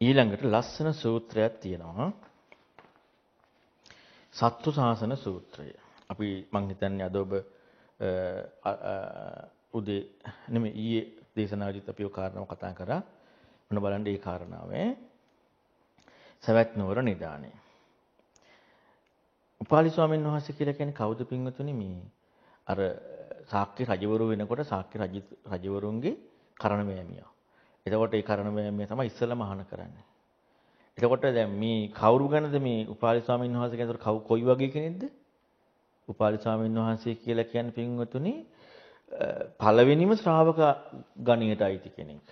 ඊළඟට ලස්සන සූත්‍රයක් තියෙනවා. සත්තු ශාසන සූත්‍රය. අපි මං හිතන්නේ අද ඔබ උදේ නෙමෙයි ඊයේ දේශනාවදිත් අපි ඔය කාරණාව කතා කරා. මොන බලන්න ඒ කාරණාව සවැත් නුවර නිදානේ. උපාලි ස්වාමීන් වහන්සේ කියලා කියන්නේ කවුද පින්වතුනි මේ අර ශාක්‍ය රජවරු වෙනකොට ශාක්‍ය රජවරුන්ගේ කරණ වෑමියා. එතකොට ඒ කරණ වෑමියා තමයි ඉස්සෙල්ලාම අහන කරන්නේ. එතකොට දැන් මේ කවුරු ගැනද මේ උපාලි ස්වාමීන් වහන්සේ ගැන කවු කොයි වගේ කෙනෙක්ද? උපාලි ස්වාමීන් වහන්සේ කියලා කියන්නේ පින්වතුනි පළවෙනිම ශ්‍රාවක ගණයට අයිති කෙනෙක්.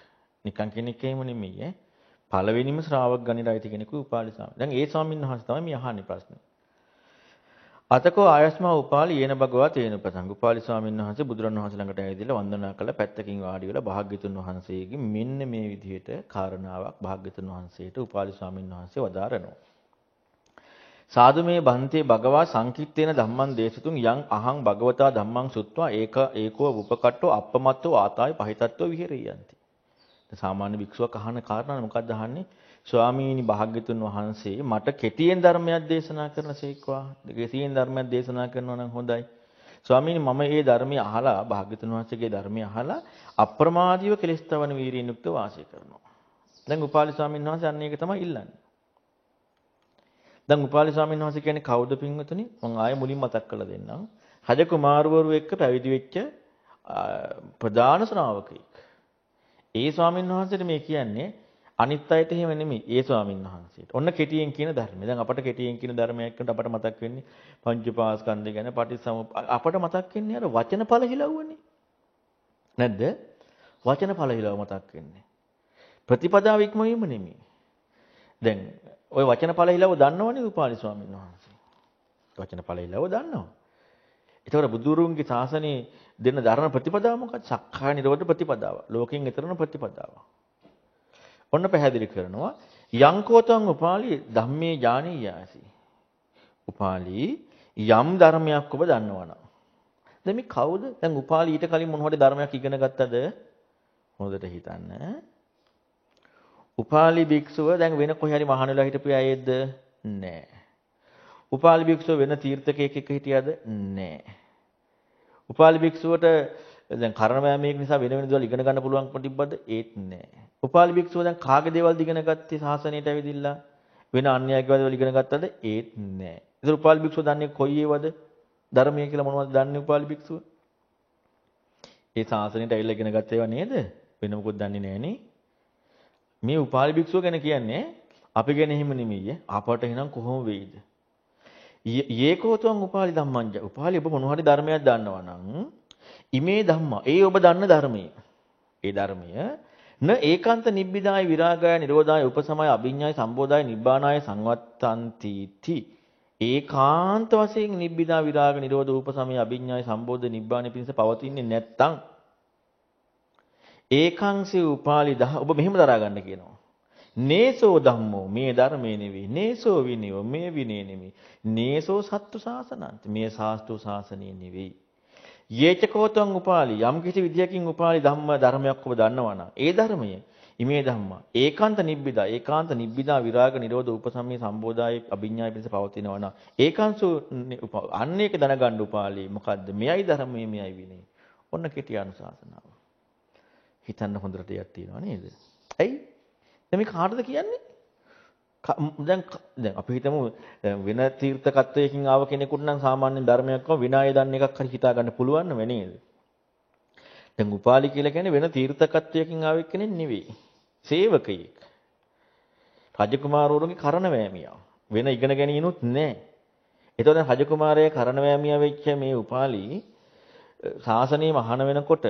නිකන් කෙනෙක් එහෙම නෙමෙයි ඈ. පළවෙනිම ශ්‍රාවක ගණයට අයිති කෙනෙකු උපාලි ස්වාමීන්. දැන් ඒ ස්වාමීන් වහන්සේ තමයි මේ අහන්නේ ප්‍රශ්නේ. අතකෝ ආයස්මා උපාලි යේන භගවා තේන ප්‍රසංග උපාලි ස්වාමීන් වහන්සේ බුදුරන් වහන්සේ ළඟට ඇවිදලා වන්දනා කළා පැත්තකින් වාඩි වෙලා භාග්‍යතුන් වහන්සේගෙන් මෙන්න මේ විදිහට කාරණාවක් භාග්‍යතුන් වහන්සේට උපාලි ස්වාමීන් වහන්සේ වදාරනවා සාදු මේ බන්තේ භගවා සංකිට්තේන ධම්මං දේශතුන් යං අහං භගවතා ධම්මං සුත්වා ඒක ඒකෝ උපකට්ටෝ අප්පමත්තෝ ආතාය පහිතත්වෝ විහෙරියන්ති. සාමාන්‍ය භික්ෂුවක් අහන කාරණා මොකක්ද අහන්නේ? ස්වාමීනි භාග්‍යතුන් වහන්සේ මට කෙටියෙන් ධර්මයක් දේශනා කරනසේක්වා. කෙටියෙන් ධර්මයක් දේශනා කරනවා නම් හොඳයි. ස්වාමීනි මම මේ ධර්මය අහලා භාග්‍යතුන් වහන්සේගේ ධර්මය අහලා අප්‍රමාදීව කෙලස්තවන වීරියෙන් යුක්ත වාසය කරනවා. දැන් උපාලි ස්වාමීන් වහන්සේ අන්න ඒක තමයි ඉල්ලන්නේ. දැන් උපාලි ස්වාමීන් වහන්සේ කියන්නේ කවුද පින්වතුනි? මම ආයෙ මුලින් මතක් කරලා දෙන්නම්. රජ කුමාරවරු එක්ක පැවිදි වෙච්ච ප්‍රධාන ශ්‍රාවකෙක්. ඒ ස්වාමීන් වහන්සේට මේ කියන්නේ අනිත් අයට එහෙම නෙමෙයි. ඒ ස්වාමීන් වහන්සේට. ඔන්න කෙටියෙන් කියන ධර්මය. දැන් අපට කෙටියෙන් කියන ධර්මයක් කරනකොට අපට මතක් වෙන්නේ පංචපාස්කන්ධය ගැන පටිසම අපට මතක් වෙන්නේ අර වචන ඵල හිලව්වනේ. නැද්ද? වචන ඵල හිලව මතක් වෙන්නේ. ප්‍රතිපදාව ඉක්මවීම නෙමෙයි. දැන් ওই වචන ඵල හිලව දන්නවනේ උපාලි ස්වාමීන් වහන්සේ. වචන ඵල හිලව දන්නවා. ඒතකොට බුදුරුන්ගේ ශාසනයේ දෙන ධර්ම ප්‍රතිපදාව මොකක්ද? සක්කාය නිරෝධ ප්‍රතිපදාව. ලෝකෙන් ඈතරන ප්‍රතිපදාව. ඔන්න පැහැදිලි කරනවා යංකෝතං උපාලි ධම්මේ ඥානීයාසි. උපාලි යම් ධර්මයක් ඔබ දන්නවනම්. දැන් මේ කවුද? දැන් උපාලි ඊට කලින් මොන හොඩේ ධර්මයක් ඉගෙන ගත්තද? හොඳට හිතන්න. උපාලි භික්ෂුව දැන් වෙන කොහේ හරි මහාන වෙලා හිටපු අයේද? නෑ. උපාලි භික්ෂුව වෙන තීර්ථකයෙක් එක්ක හිටියද? නෑ. උපාලි භික්ෂුවට දැන් කරණ වෑමීක නිසා වෙන වෙන දේවල් ඉගෙන ගන්න පුළුවන්කම තිබ්බද? ඒත් නෑ. උපාලි භික්ෂුව දැන් කාගේ දේවල්ද ඉගෙන ගත්තේ සාසනයට ඇවිදිලා? වෙන අන්‍යයන්ගේ දේවල් ඉගෙන ගත්තද? ඒත් නෑ. ඒතර උපාලි භික්ෂුව දන්නේ කොයි ඒවද? ධර්මය කියලා මොනවද දන්නේ උපාලි භික්ෂුව? ඒ සාසනයට ඇවිල්ලා ඉගෙන ගත්ත ඒවා නේද? වෙන මොකුත් දන්නේ නෑනේ. මේ උපාලි භික්ෂුව ගැන කියන්නේ අපි ගැන එහෙම නෙමෙයි. අපට එහෙනම් කොහොම වෙයිද? යේකෝතුං උපාලි ධම්මංජ. උපාලි ඔබ මොන හරි ධර්මයක් දන්නවා නම් ඉමේ ධම්මා. ඒ ඔබ දන්න ධර්මය. ඒ ධර්මය න ඒකාන්ත නිබ්බිදාය විරාගාය නිරෝධාය උපසමය අභිඤ්ඤාය සම්බෝධාය නිබ්බානාය සංවත්තන්ති ති. ඒකාන්ත වශයෙන් නිබ්බිදා විරාග නිරෝධ උපසමය අභිඤ්ඤාය සම්බෝධ නිබ්බානෙ පිණිස පවතින්නේ නැත්තම් ඒකංසේ උපාලි දහ ඔබ මෙහෙම දරා ගන්න කියනවා. නේසෝ ධම්මෝ මේ ධර්මයේ නෙවෙයි. නේසෝ විනයෝ මේ විනය නෙවෙයි. නේසෝ සත්තු සාසනන්ත මේ සාස්තු සාසනය නෙවෙයි. යේචකෝතං උපාලි යම් කිසි විදියකින් උපාලි ධම්ම ධර්මයක් ඔබ දන්නවනම් ඒ ධර්මය ඉමේ ධම්මා ඒකාන්ත නිබ්බිදා ඒකාන්ත නිබ්බිදා විරාග නිරෝධ උපසම්මේ සම්බෝධාය අභිඥාය පිණිස පවතිනවා නම් ඒකාංසු අන්න ඒක දැනගන්න උපාලි මොකද්ද? මෙයයි ධර්මයේ මෙයයි විනේ ඔන්න කෙටි අනුශාසනාව. හිතන්න හොඳට දෙයක් තියෙනවා නේද? ඇයි? දැන් මේ කාටද කියන්නේ? දැන් දැන් අපි හිතමු වෙන තීර්ථකත්වයකින් ආව කෙනෙකුට නම් සාමාන්‍ය ධර්මයක් වම විනාය දන්න එකක් හරි හිතා ගන්න පුළුවන් නෙවෙයි නේද? දැන් උපාලි කියලා කියන්නේ වෙන තීර්ථකත්වයකින් ආව කෙනෙක් නෙවෙයි. සේවකයෙක්. රජකුමාරවරුන්ගේ කරණ වෑමියා. වෙන ඉගෙන ගැනීමනුත් නැහැ. ඒතකොට දැන් රජකුමාරයා කරණ වෑමියා වෙච්ච මේ උපාලි ශාසනය මහාන වෙනකොට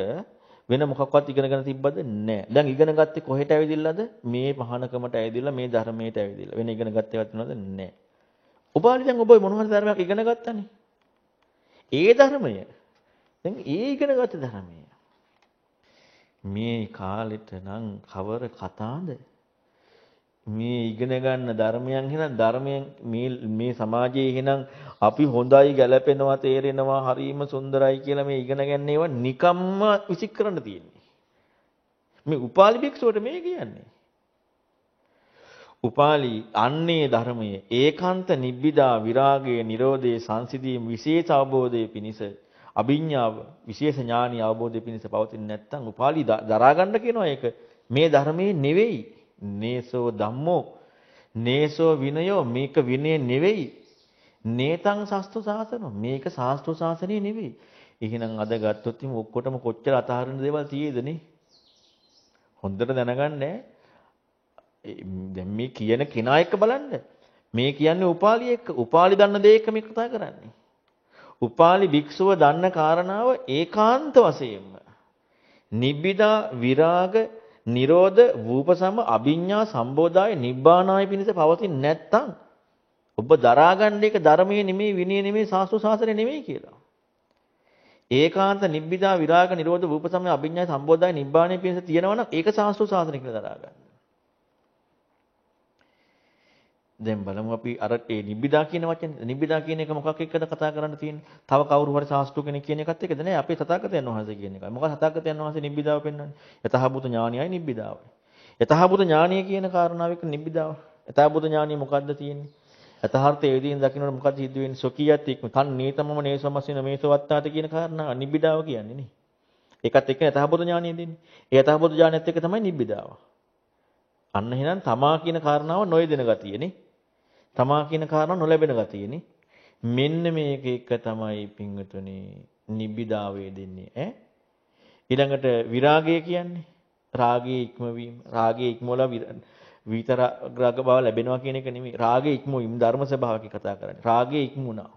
වෙන මොකක්වත් ඉගෙනගෙන තිබ්බද නැහැ. දැන් ඉගෙන ගත්තේ කොහෙට ඇවිදින්නද? මේ මහානකමට ඇවිදින්න මේ ධර්මයට ඇවිදින්න. වෙන ඉගෙන ගත්තේවත් නේද? නැහැ. ඔබාලි දැන් ඔබ මොන හරි ධර්මයක් ඉගෙන ගත්තානේ. ඒ ධර්මය. දැන් ඒ ඉගෙනගත්ත ධර්මය. මේ කාලෙට නම් කවර කතාද? මේ ඉගෙන ගන්න ධර්මයන් එහෙනම් ධර්මයන් මේ මේ සමාජයේ එහෙනම් අපි හොඳයි ගැලපෙනවා තේරෙනවා හරීම සුන්දරයි කියලා මේ ඉගෙන ගන්න ඒවා නිකම්ම විසික් කරන්න තියෙන්නේ. මේ උපාලි භික්ෂුවට මේ කියන්නේ. උපාලි අන්නේ ධර්මයේ ඒකාන්ත නිබ්බිදා විරාගයේ Nirodhe සංසිදී විශේෂ අවබෝධයේ පිණිස අභිඥාව විශේෂ ඥානීය අවබෝධයේ පිණිස පවතින නැත්නම් උපාලි දරා ගන්න කියනවා ඒක මේ ධර්මයේ නෙවෙයි නේසෝ ධම්මෝ. නේසෝ විනයෝ මේක විනය නෙවෙයි. නේතං සස්තු සාසනෝ. මේක සාස්තු සාසනය නෙවෙයි. එහෙනම් අද ගත්තොත් ඉතින් ඔක්කොටම කොච්චර අතහරින දේවල් තියෙද නේ? හොඳට දැනගන්න දැන් මේ කියන කෙනා එක්ක බලන්න. මේ කියන්නේ උපාලි එක්ක. උපාලි දන්න දේ එක්ක මේ කතා කරන්නේ. උපාලි භික්ෂුව දන්න කාරණාව ඒකාන්ත වශයෙන්ම. නිබ්බිදා විරාග නිරෝධ වූපසම අභිඤ්ඤා සම්බෝධාය නිබ්බානාය පිණිස පවතින නැත්තම් ඔබ දරාගන්න එක ධර්මයේ නෙමෙයි විනය නෙමෙයි සාස්ත්‍ර ශාසනය නෙමෙයි කියලා. ඒකාන්ත නිබ්බිදා විරාග නිරෝධ වූපසම අභිඤ්ඤා සම්බෝධාය නිබ්බානාය පිණිස තියෙනවා නම් ඒක සාස්ත්‍ර ශාසනය කියලා දරාගන්න. දැන් බලමු අපි අර ඒ නිබ්බිදා කියන වචනේ නිබ්බිදා කියන එක මොකක් එක්කද කතා කරන්න තියෙන්නේ? තව කවුරු හරි සාස්ත්‍රු කෙනෙක් කියන එකත් එක්කද නෑ අපේ තථාගතයන් වහන්සේ කියන එකයි. මොකද තථාගතයන් වහන්සේ නිබ්බිදාව පෙන්වන්නේ? යතහබුත ඥානියයි නිබ්බිදාවයි. යතහබුත ඥානිය කියන කාරණාව එක්ක නිබ්බිදාව. යතහබුත ඥානිය මොකද්ද තියෙන්නේ? යතහාර්ථය වේදීන් දකින්නකොට මොකද්ද සිද්ධ වෙන්නේ? සොකියත් එක්ක තන් නීතමම නේසමසින මේසවත්තාත කියන කාරණා නිබ්බිදාව කියන්නේ නේ. ඒකත් එක්ක යතහබුත ඥානිය දෙන්නේ. ඒ යතහබුත ඥානියත් එක්ක තමයි නිබ්බිදාව. අන්න එහෙනම් තමා කියන කාරණාව නොයදෙන ගතියනේ. තමා කියන කාරණා නොලැබෙන ගතියනේ. මෙන්න මේක එක තමයි පින්වතුනි නිබ්බිදාවේ දෙන්නේ ඈ. ඊළඟට විරාගය කියන්නේ රාගයේ ඉක්මවීම. රාගයේ ඉක්මවලා විතරග්‍රග බව ලැබෙනවා කියන එක නෙමෙයි. රාගයේ ඉක්මවීම ධර්ම ස්වභාවක කතා කරන්නේ. රාගයේ ඉක්මුණා.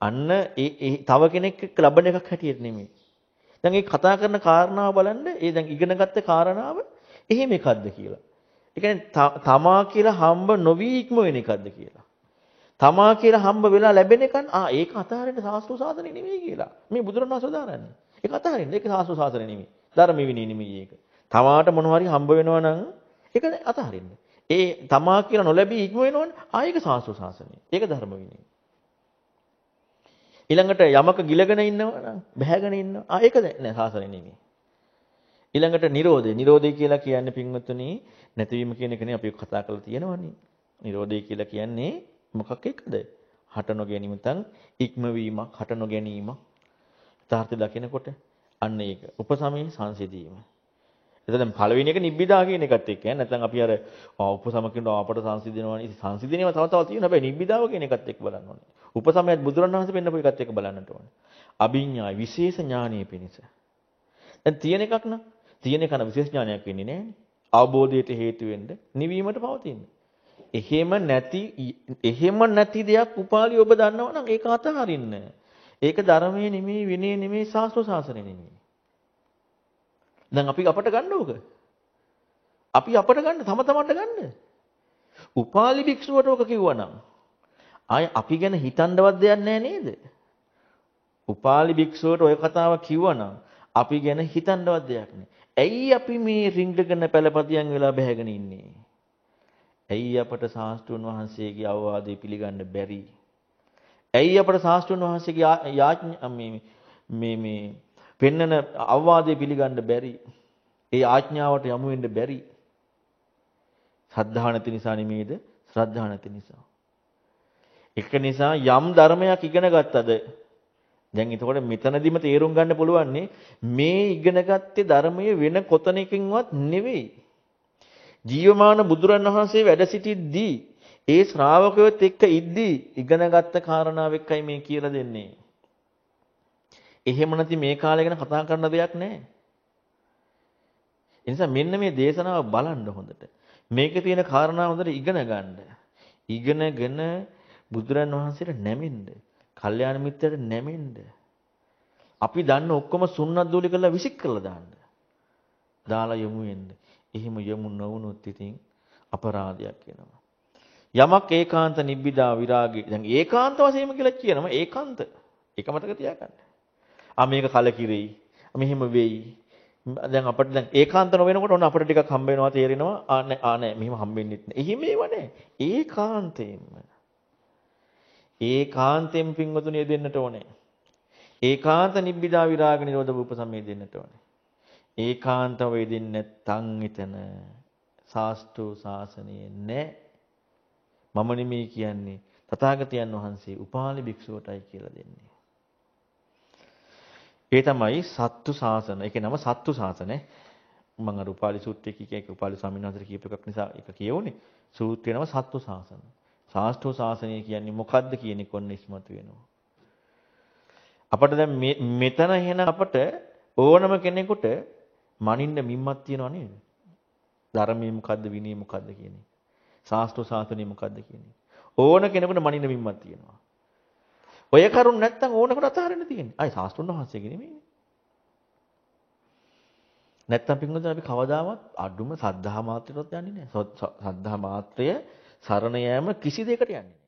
අන්න ඒ තව කෙනෙක් එක්ක ලබන එකක් හැටියට නෙමෙයි. දැන් මේ කතා කරන කාරණාව බලන්න ඒ දැන් ඉගෙනගත්ත කාරණාව එහෙම එකක්ද කියලා. ඒ කියන්නේ තමා කියලා හම්බ නොවි ඉක්ම වෙන එකක්ද කියලා. තමා කියලා හම්බ වෙලා ලැබෙන එකන් ආ ඒක අතහරින්න සාස්ත්‍ර සාසනෙ නෙමෙයි කියලා. මේ බුදුරණවහන්සේ දාරන්නේ. ඒක අතහරින්න. ඒක සාස්ත්‍ර සාසනෙ නෙමෙයි. ධර්ම විනය නෙමෙයි ඒක. තමාට මොන හරි හම්බ වෙනවා නම් ඒක අතහරින්න. ඒ තමා කියලා නොලැබී ඉක්ම වෙනවනේ ආ ඒක සාස්ත්‍ර සාසනෙ. ඒක ධර්ම විනය. ඊළඟට යමක ගිලගෙන ඉන්නවා නම් බැහැගෙන ඉන්නවා. ආ ඒක නෑ සාසනෙ නෙමෙයි. ඊළඟට Nirodhe. Nirodhe කියලා කියන්නේ පින්වත්තුනි නැතිවීම කියන එකනේ අපි කතා කරලා තියෙනවනේ. Nirodhe කියලා කියන්නේ මොකක් එක්කද? හට නොගැනීම තන් ඉක්මවීමක්, හට නොගැනීමක්. තාර්ථය දකිනකොට අන්න ඒක. උපසමයේ සංසිඳීම. එතකොට දැන් පළවෙනි එක නිබ්බිදා කියන එකත් එක්ක ඈ නැත්නම් අපි අර උපසම කියනවා අපට සංසිඳිනවනේ සංසිඳිනේම තව තව තියෙනවා හැබැයි නිබ්බිදාව කියන එකත් එක්ක බලන්න ඕනේ උපසමයත් බුදුරණවහන්සේ පෙන්නපු එකත් එක්ක බලන්නට ඕනේ අභිඥා විශේෂ ඥානීය පිණිස දැන් තියෙන එකක් නම් තියෙන එක න විශේෂ ඥානයක් වෙන්නේ නැහැ අවබෝධයට හේතු වෙන්න නිවීමට පවතින. එහෙම නැති එහෙම නැති දෙයක් උපාලි ඔබ දන්නවා නම් ඒක අතහරින්න. ඒක ධර්මයේ නෙමෙයි විනය නෙමෙයි ශාස්ත්‍ර ශාසනය නෙමෙයි. දැන් අපි අපට ගන්න ඕක. අපි අපට ගන්න තම තමන්ට ගන්න. උපාලි භික්ෂුවට ඕක කිව්වනම් ආය අපි ගැන හිතන්නවත් දෙයක් නැහැ නේද? උපාලි භික්ෂුවට ඔය කතාව කිව්වනම් අපි ගැන හිතන්නවත් දෙයක් නැහැ. ඇයි අපි මේ රිංගගෙන පළපතියන් වෙලා බැහැගෙන ඉන්නේ? ඇයි අපට ශාස්ත්‍රුන් වහන්සේගේ අවවාදය පිළිගන්න බැරි? ඇයි අපට ශාස්ත්‍රුන් වහන්සේගේ යාඥා මේ මේ මේ පෙන්නන අවවාදය පිළිගන්න බැරි? ඒ ආඥාවට යමු වෙන්න බැරි? ශ්‍රද්ධාව නැති නිසා නෙමේද? ශ්‍රද්ධාව නැති නිසා. එක නිසා යම් ධර්මයක් ඉගෙන ගත්තද දැන් එතකොට මෙතනදිම තේරුම් ගන්න පුළුවන් මේ ඉගෙනගත්තේ ධර්මයේ වෙන කොතනකින්වත් නෙවෙයි. ජීවමාන බුදුරන් වහන්සේ වැඩ සිටිද්දී ඒ ශ්‍රාවකයොත් එක්ක ඉද්දී ඉගෙනගත්ත කාරණාව එක්කයි මේ කියලා දෙන්නේ. එහෙම නැති මේ කාලේ ගැන කතා කරන දෙයක් නැහැ. ඒ නිසා මෙන්න මේ දේශනාව බලන්න හොඳට. මේකේ තියෙන කාරණා හොඳට ඉගෙන ගන්න. ඉගෙනගෙන බුදුරන් වහන්සේට නැමෙන්න. කල්යාණ මිත්‍රයට නැමෙන්න. අපි දන්න ඔක්කොම සුන්නත් දූලි කරලා විසික් කරලා දාන්න. දාලා යමු වෙන්න. එහෙම යමු නොවුනොත් ඉතින් අපරාධයක් වෙනවා. යමක් ඒකාන්ත නිබ්බිදා විරාගය. දැන් ඒකාන්ත වශයෙන්ම කියලා කියනවා ඒකාන්ත. ඒක මතක තියාගන්න. ආ මේක කලකිරෙයි. මෙහෙම වෙයි. දැන් අපිට දැන් ඒකාන්ත නොවෙනකොට ඔන්න අපිට ටිකක් හම්බ වෙනවා තේරෙනවා. ආ නෑ ආ නෑ මෙහෙම හම්බෙන්නේ නැහැ. එහෙම ඒව නෑ. ඒකාන්තයෙන්ම. ඒකාන්තයෙන් පින්වතුනි දෙන්නට ඕනේ. ඒකාන්ත නිබ්බිදා විරාග නිරෝධ භූප සමේ දෙන්නට ඕනේ. ඒකාන්තව වේදින්නේ නැත්නම් එතන සාස්ත්‍රෝ ශාසනයේ නැහැ. මම නෙමෙයි කියන්නේ තථාගතයන් වහන්සේ උපාලි භික්ෂුවටයි කියලා දෙන්නේ. ඒ තමයි සත්තු ශාසන. ඒකේ නම සත්තු ශාසනේ. මම අර උපාලි සූත්‍රය කිය එක උපාලි ස්වාමීන් වහන්සේ කියපු එකක් නිසා ඒක කියවුනේ. සූත්‍රේ නම සත්තු ශාසන. ශාස්ත්‍රෝ ශාසනය කියන්නේ මොකද්ද කියන එක ඔන්න ඉස්මතු වෙනවා. අපිට දැන් මෙතන එහෙන අපට ඕනම කෙනෙකුට මනින්න මිම්මක් තියනව නේද? ධර්මයේ මොකද්ද විනය මොකද්ද කියන එක. ශාස්ත්‍ර ශාසනය මොකද්ද කියන එක. ඕන කෙනෙකුට මනින්න මිම්මක් තියෙනවා. ඔය කරුණ නැත්තම් ඕනකට අතහරින්න තියෙන්නේ. අය ශාස්ත්‍රුන් වහන්සේගේ නෙමෙයි. නැත්තම් පින්වතුනි අපි කවදාවත් අඩුම සද්ධා මාත්‍රයටවත් යන්නේ නැහැ. සද්ධා මාත්‍රය සරණ යෑම කිසි දෙයකට යන්නේ නැහැ.